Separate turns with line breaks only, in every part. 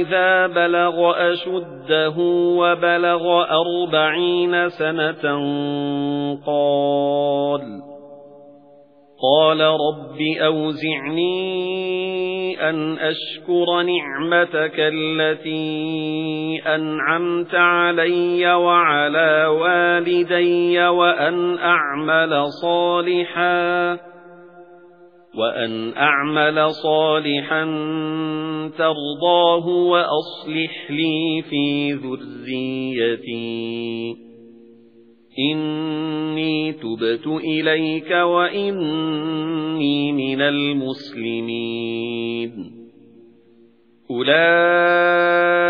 إِذَا بَلَغَ أَشُدَّهُ وَبَلَغَ أَرْبَعِينَ سَنَةً قَالَ قَالَ رَبِّ أَوْزِعْنِي أَنْ أَشْكُرَ نِعْمَتَكَ الَّتِي أَنْعَمْتَ عَلَيَّ وَعَلَى وَالِدَيَّ وَأَنْ أَعْمَلَ صَالِحًا وَأَنْ أَعْمَلَ صَالِحًا تَرْضَاهُ وَأَصْلِحْ لِي فِي ذُرِّيَّتِي. إِنِّي تُبْتُ إِلَيْكَ وَإِنِّي مِنَ الْمُسْلِمِينَ. أُولَئِكَ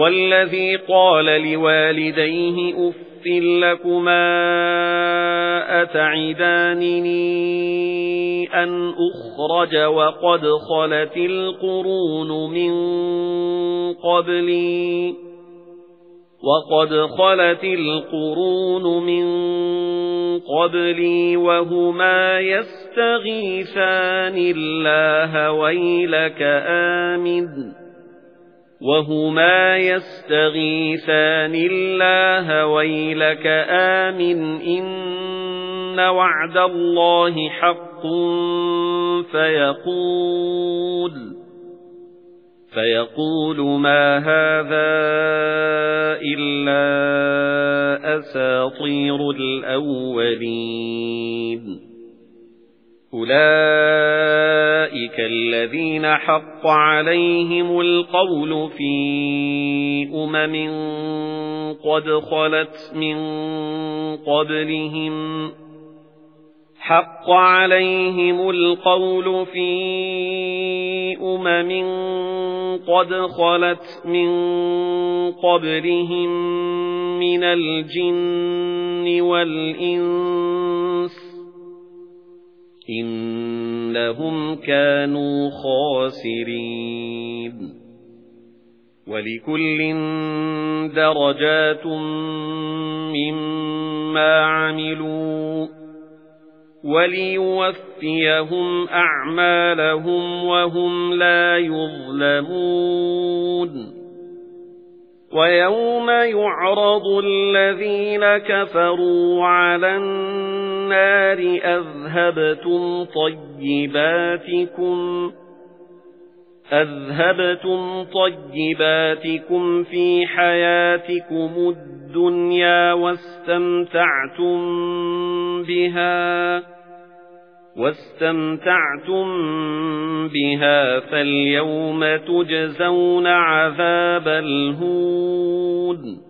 وَالَّذِي قَالَ لِوَالِدَيْهِ أُفٍّ لَكُمَا أَتَعِدَانِنِي أَنْ أُخْرَجَ وَقَدْ خَلَتِ الْقُرُونُ مِنْ قَبْلِي وَقَدْ خَلَتِ الْقُرُونُ مِنْ قَبْلِي وَهُمَا يَسْتَغِيثَانِ اللَّهَ وَيْلَكَ آمِنْ وَهُمَا يَسْتَغِيثَانِ اللَّهَ وَيْلَكَ آمِنْ إِنَّ وَعْدَ اللَّهِ حَقٌّ فَيَقُولُ فَيَقُولُ مَا هَذَا إِلَّا أَسَاطِيرُ الْأَوَّلِينَ أُولَئِكَ الَّذِينَ حَقَّ عَلَيْهِمُ الْقَوْلُ فِي أُمَمٍ قَدْ خَلَتْ مِنْ قَبْلِهِمْ حَقَّ عَلَيْهِمُ الْقَوْلُ فِي أُمَمٍ قَدْ خَلَتْ مِنْ قَبْلِهِمْ مِنَ الْجِنِّ وَالْإِنسِ إِنَّهُمْ كَانُوا خَاسِرِينَ. وَلِكُلٍّ دَرَجَاتٌ مِّمَّا عَمِلُوا وَلِيُوَفِّيَهُمْ أَعْمَالَهُمْ وَهُمْ لَا يُظْلَمُونَ. وَيَوْمَ يُعْرَضُ الَّذِينَ كَفَرُوا عَلَى النَّارِ أَذْهَبْتُمْ طَيِّبَاتِكُمْ أَذْهَبْتُمْ طَيِّبَاتِكُمْ فِي حَيَاتِكُمُ الدُّنْيَا وَاسْتَمْتَعْتُمْ بِهَا وَاسْتَمْتَعْتُمْ بِهَا فَالْيَوْمَ تُجْزَوْنَ عَذَابَ الْهُونِ